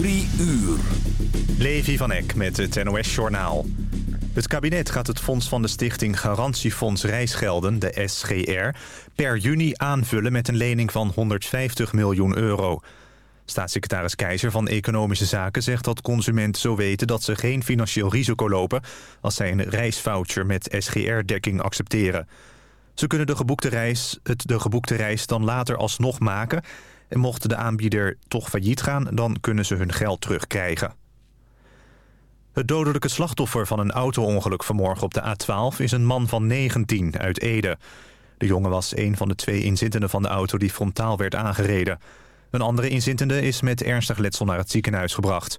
Drie uur. Levi van Eck met het NOS-journaal. Het kabinet gaat het fonds van de stichting Garantiefonds Reisgelden, de SGR... per juni aanvullen met een lening van 150 miljoen euro. Staatssecretaris Keizer van Economische Zaken zegt dat consumenten zo weten... dat ze geen financieel risico lopen als zij een reisvoucher met SGR-dekking accepteren. Ze kunnen de geboekte reis, het de geboekte reis dan later alsnog maken... en mocht de aanbieder toch failliet gaan, dan kunnen ze hun geld terugkrijgen. Het dodelijke slachtoffer van een auto-ongeluk vanmorgen op de A12... is een man van 19 uit Ede. De jongen was een van de twee inzittenden van de auto die frontaal werd aangereden. Een andere inzittende is met ernstig letsel naar het ziekenhuis gebracht.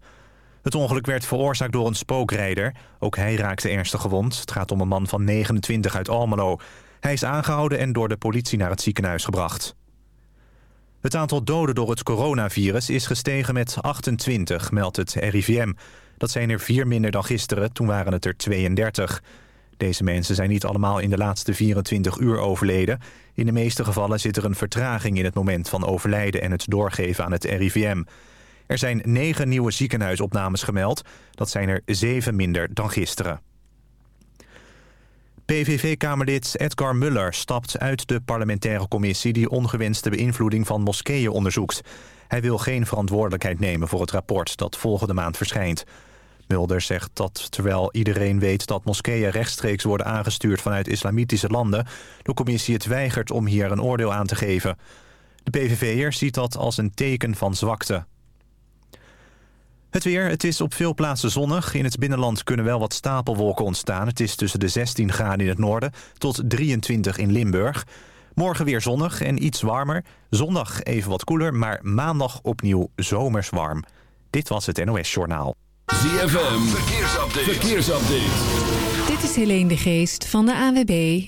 Het ongeluk werd veroorzaakt door een spookrijder. Ook hij raakte ernstig gewond. Het gaat om een man van 29 uit Almelo. Hij is aangehouden en door de politie naar het ziekenhuis gebracht. Het aantal doden door het coronavirus is gestegen met 28, meldt het RIVM. Dat zijn er vier minder dan gisteren, toen waren het er 32. Deze mensen zijn niet allemaal in de laatste 24 uur overleden. In de meeste gevallen zit er een vertraging in het moment van overlijden... en het doorgeven aan het RIVM. Er zijn negen nieuwe ziekenhuisopnames gemeld. Dat zijn er zeven minder dan gisteren. PVV-kamerlid Edgar Muller stapt uit de parlementaire commissie... die ongewenste beïnvloeding van moskeeën onderzoekt. Hij wil geen verantwoordelijkheid nemen voor het rapport dat volgende maand verschijnt. Mulder zegt dat terwijl iedereen weet dat moskeeën rechtstreeks worden aangestuurd vanuit islamitische landen, de commissie het weigert om hier een oordeel aan te geven. De PVV'er ziet dat als een teken van zwakte. Het weer, het is op veel plaatsen zonnig. In het binnenland kunnen wel wat stapelwolken ontstaan. Het is tussen de 16 graden in het noorden tot 23 in Limburg. Morgen weer zonnig en iets warmer. Zondag even wat koeler, maar maandag opnieuw zomers warm. Dit was het NOS Journaal. ZFM, verkeersupdate. verkeersupdate. Dit is Helene de Geest van de AWB.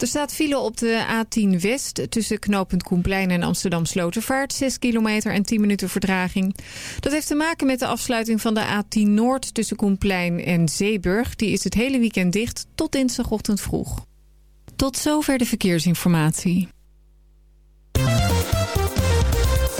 Er staat file op de A10 West tussen knooppunt Koenplein en Amsterdam Slotervaart. 6 kilometer en 10 minuten verdraging. Dat heeft te maken met de afsluiting van de A10 Noord tussen Koenplein en Zeeburg. Die is het hele weekend dicht tot dinsdagochtend vroeg. Tot zover de verkeersinformatie.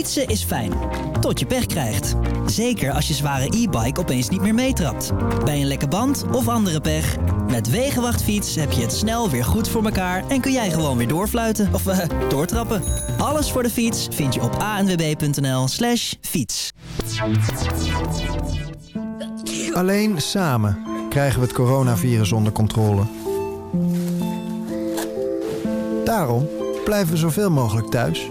Fietsen is fijn, tot je pech krijgt. Zeker als je zware e-bike opeens niet meer meetrapt. Bij een lekke band of andere pech. Met Wegenwachtfiets heb je het snel weer goed voor elkaar... en kun jij gewoon weer doorfluiten of uh, doortrappen. Alles voor de fiets vind je op anwb.nl slash fiets. Alleen samen krijgen we het coronavirus onder controle. Daarom blijven we zoveel mogelijk thuis...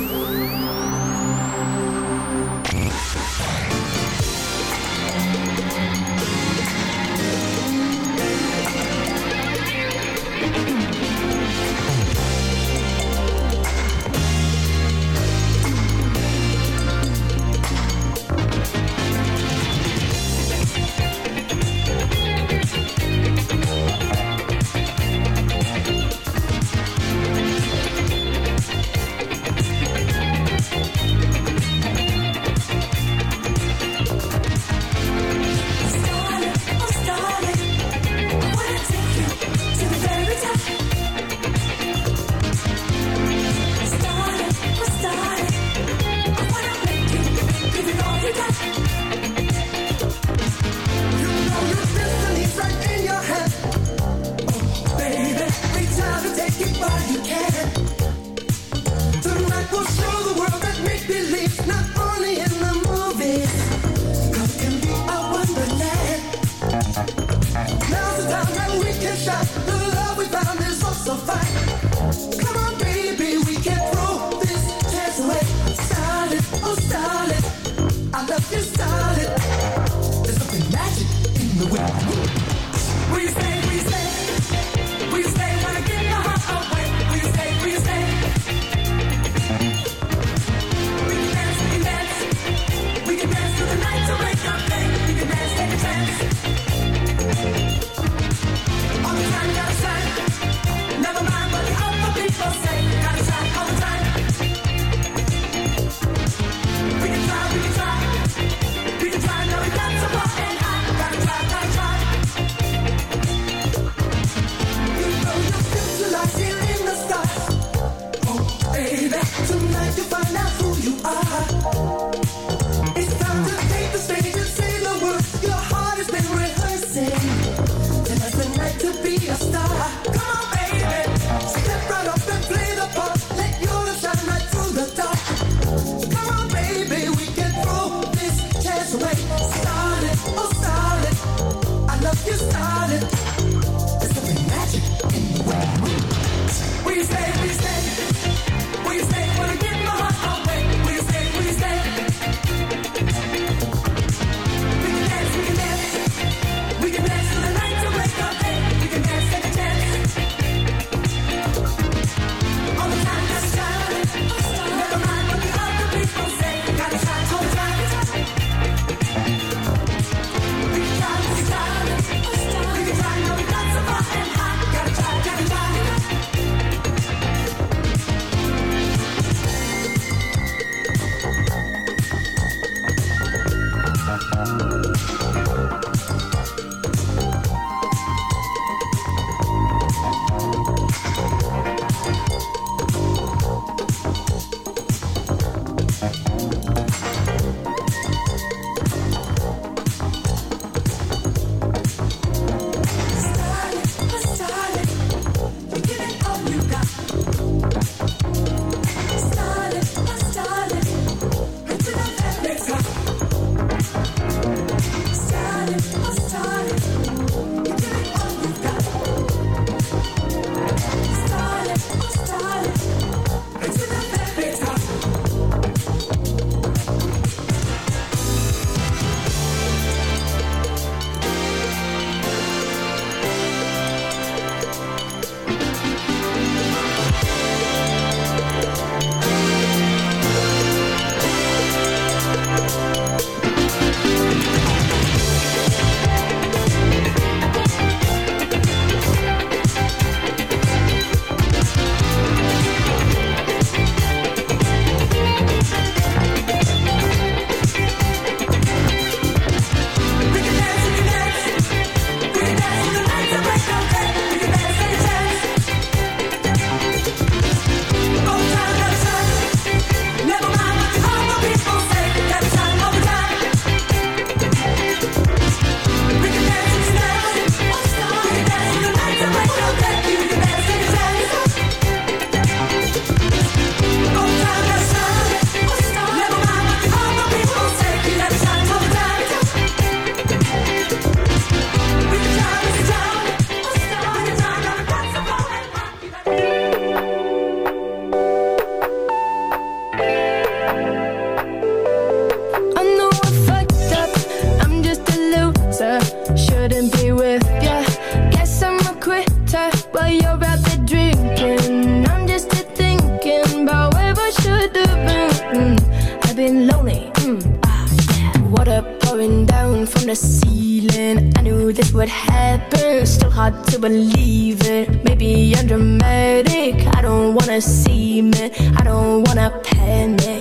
I don't wanna panic.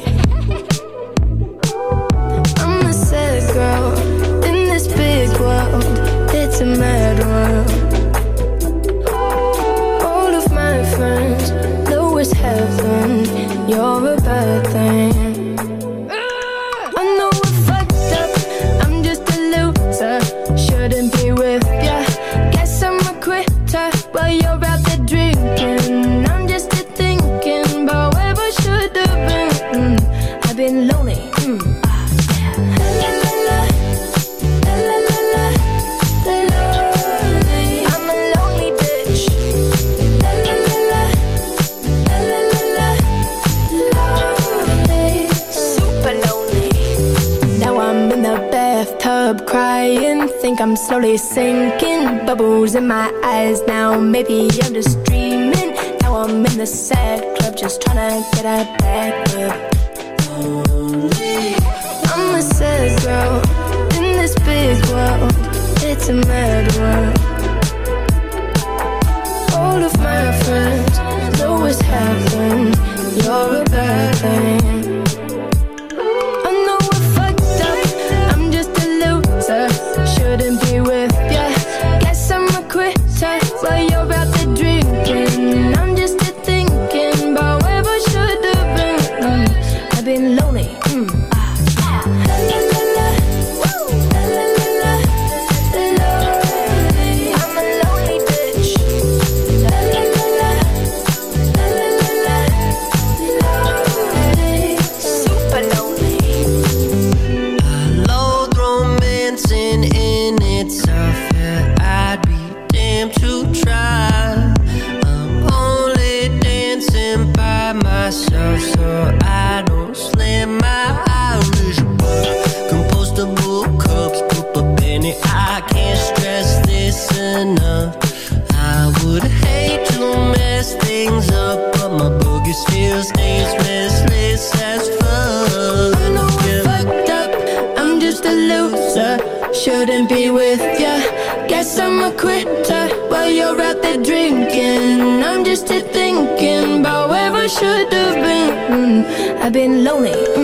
always sinking, bubbles in my eyes now. Maybe I'm just dreaming. Now I'm in the sad club, just trying to get out back up. Mama says, girl, in this big world, it's a mad world. All of my friends know what's happened. You're I've been lonely.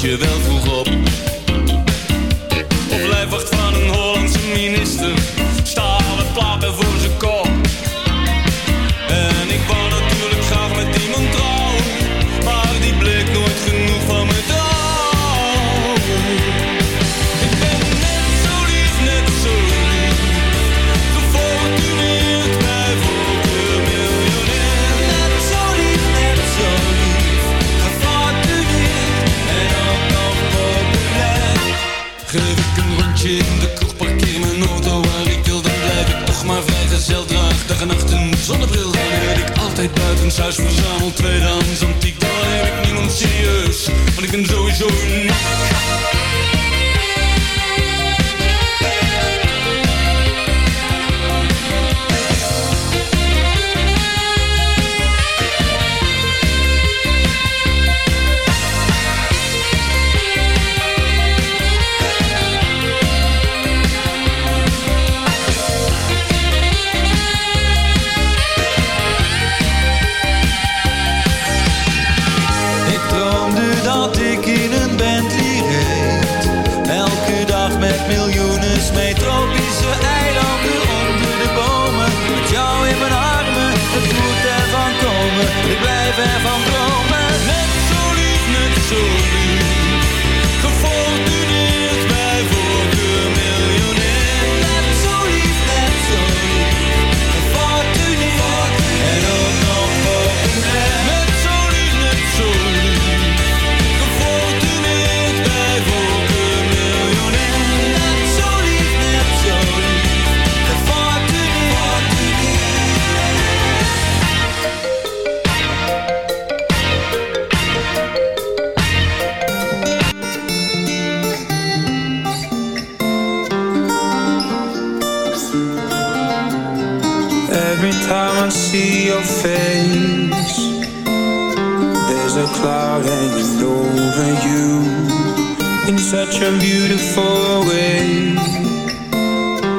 Je wel vroeg op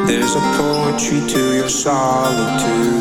There's a poetry to your solitude.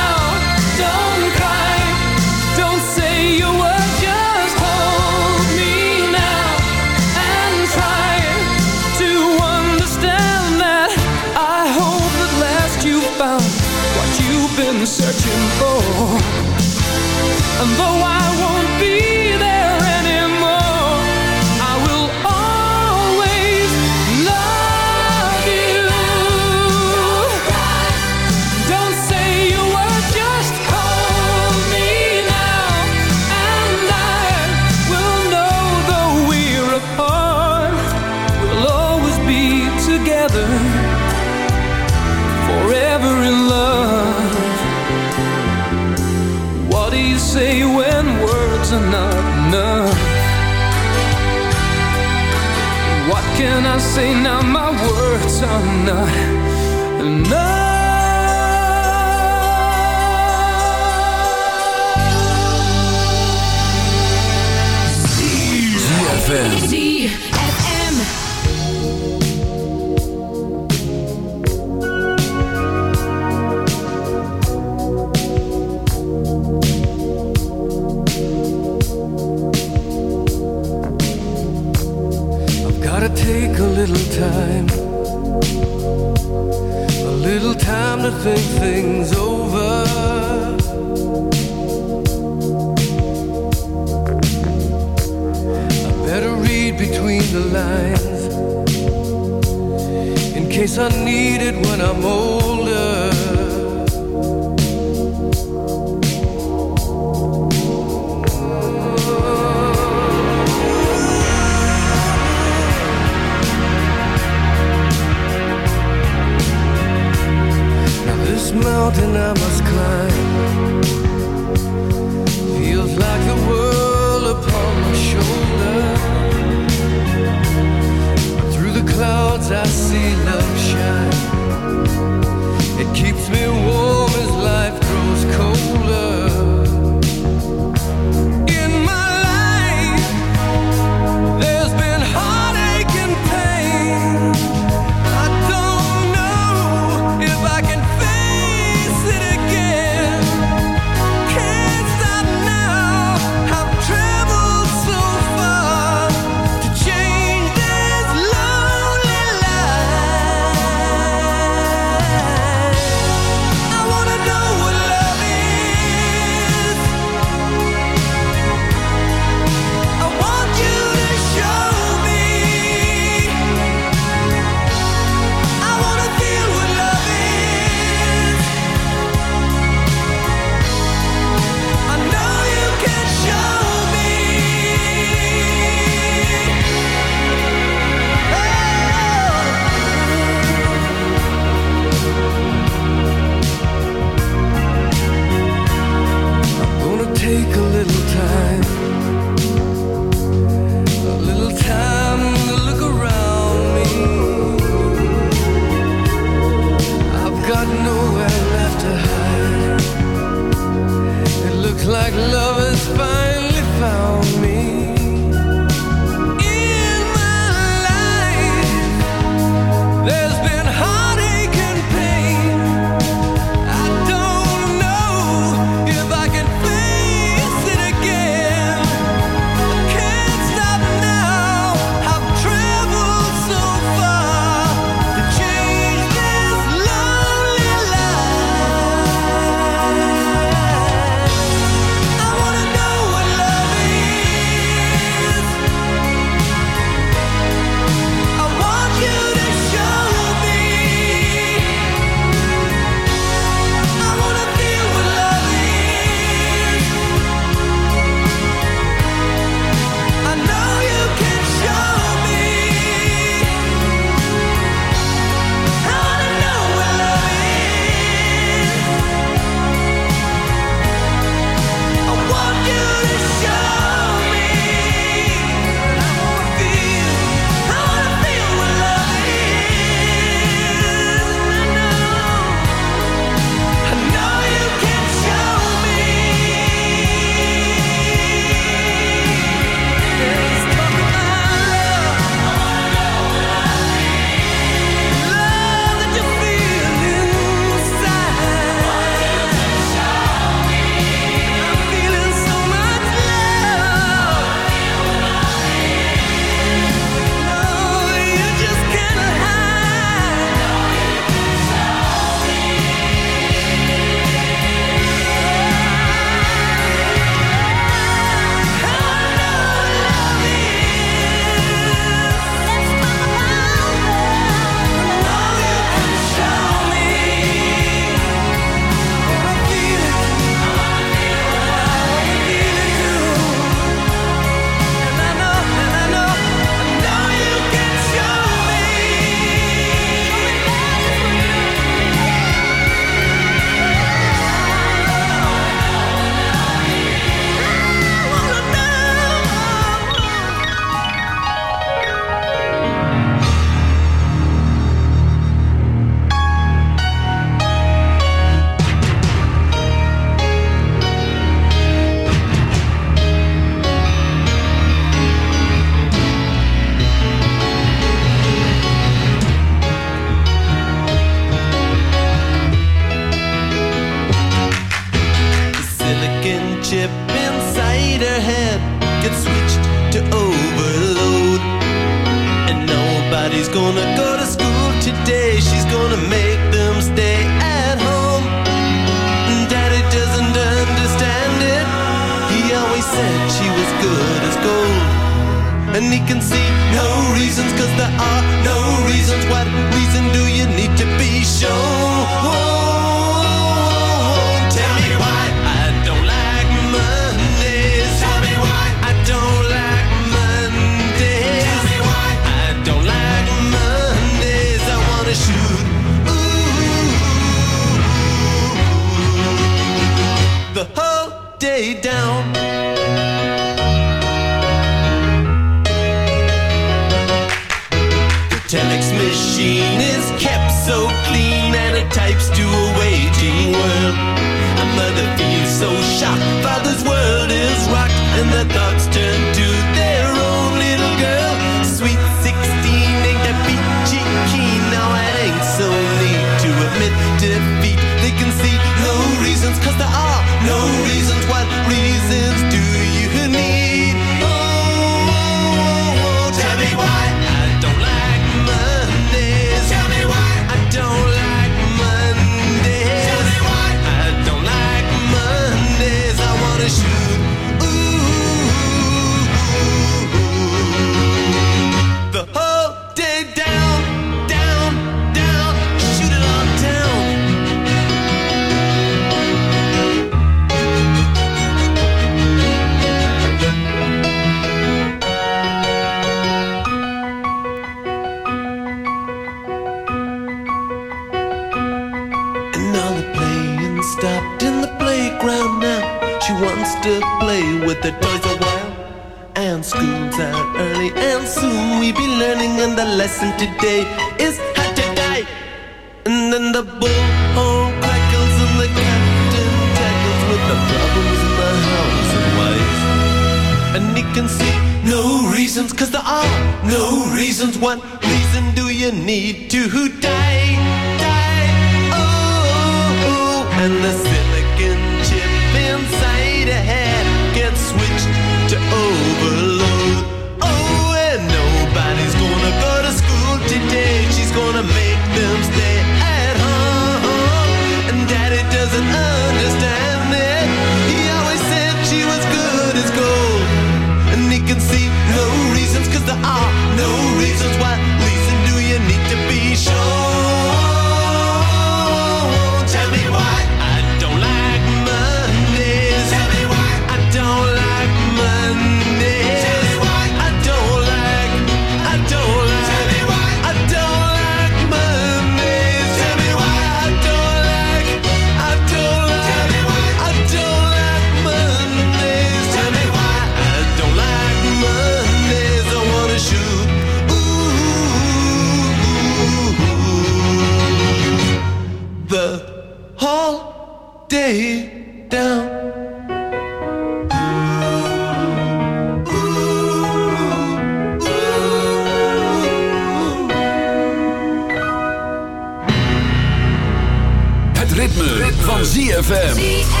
ZFM.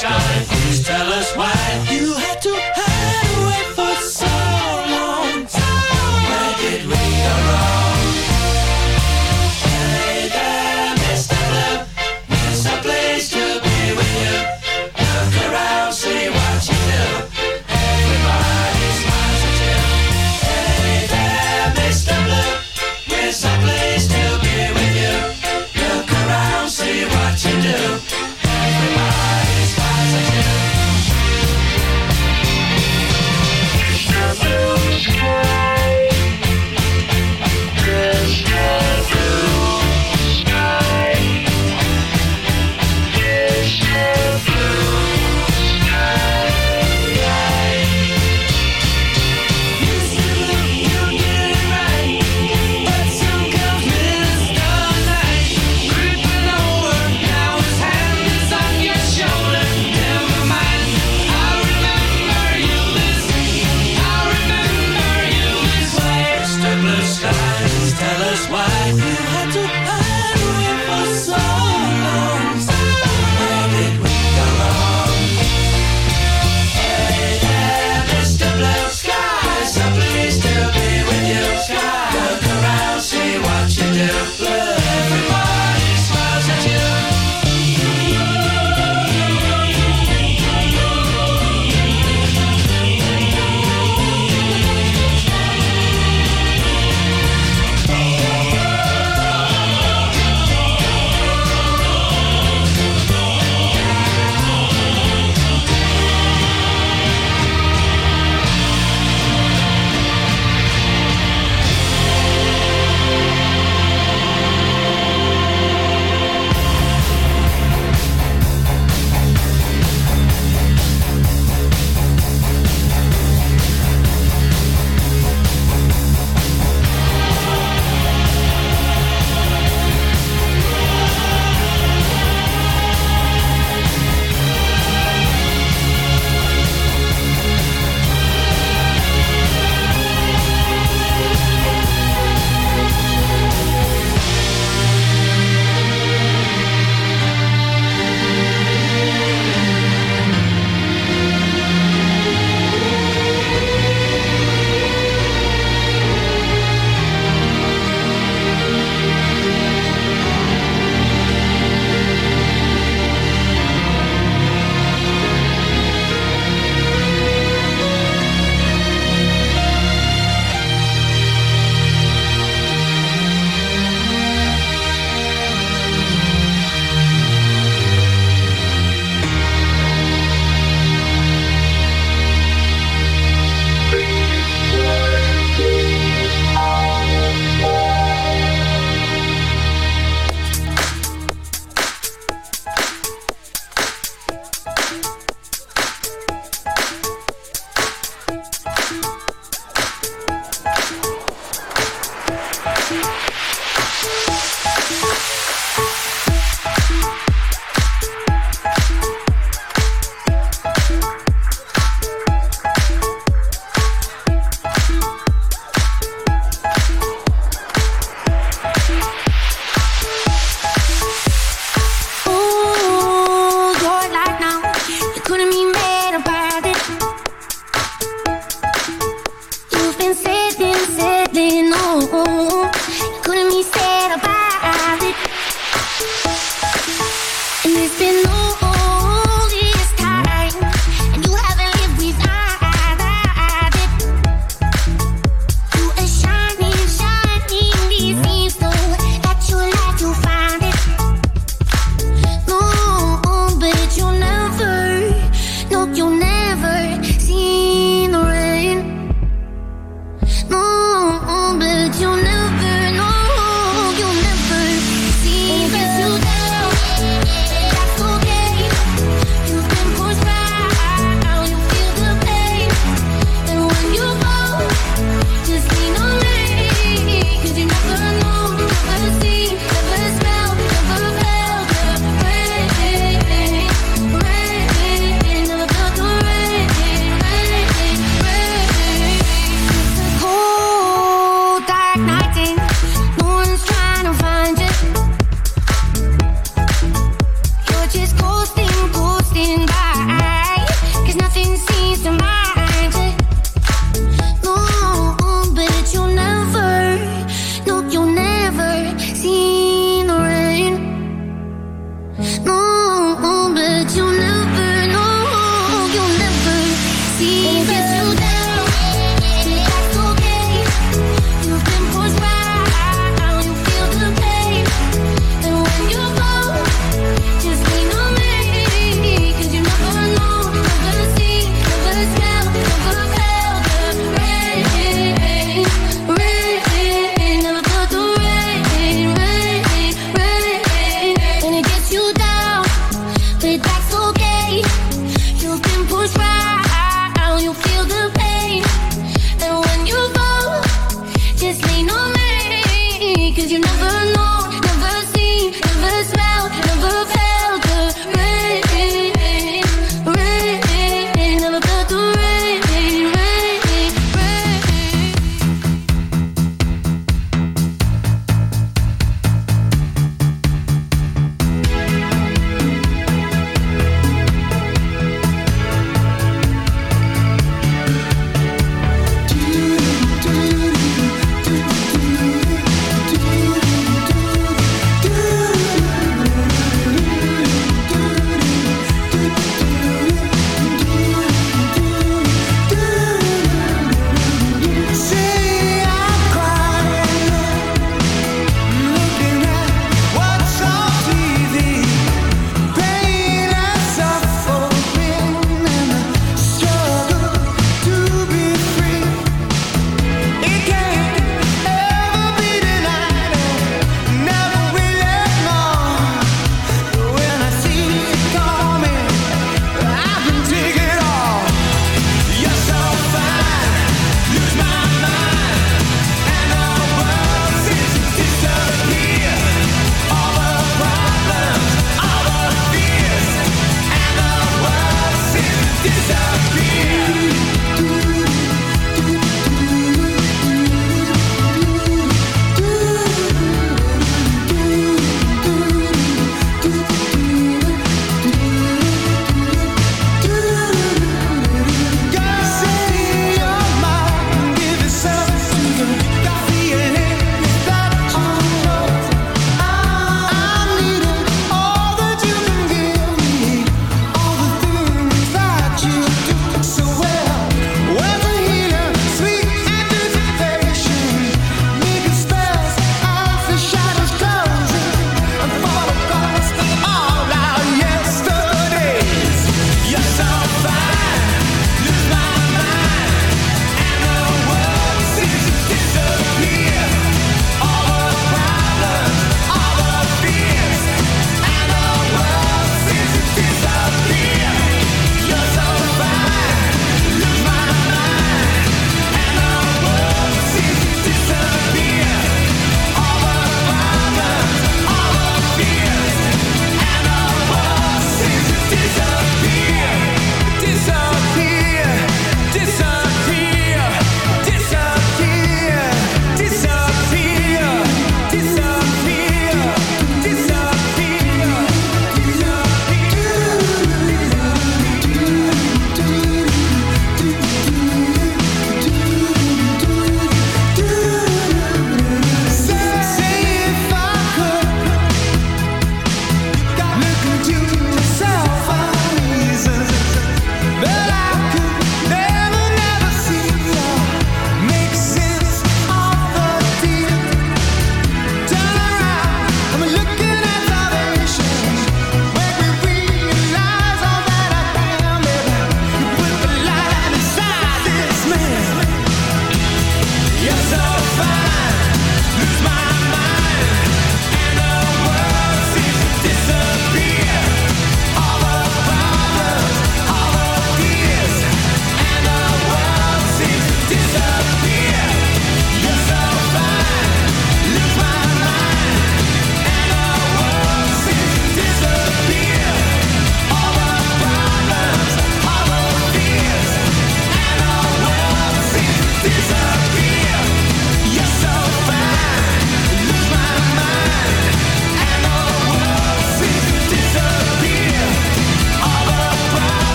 shine.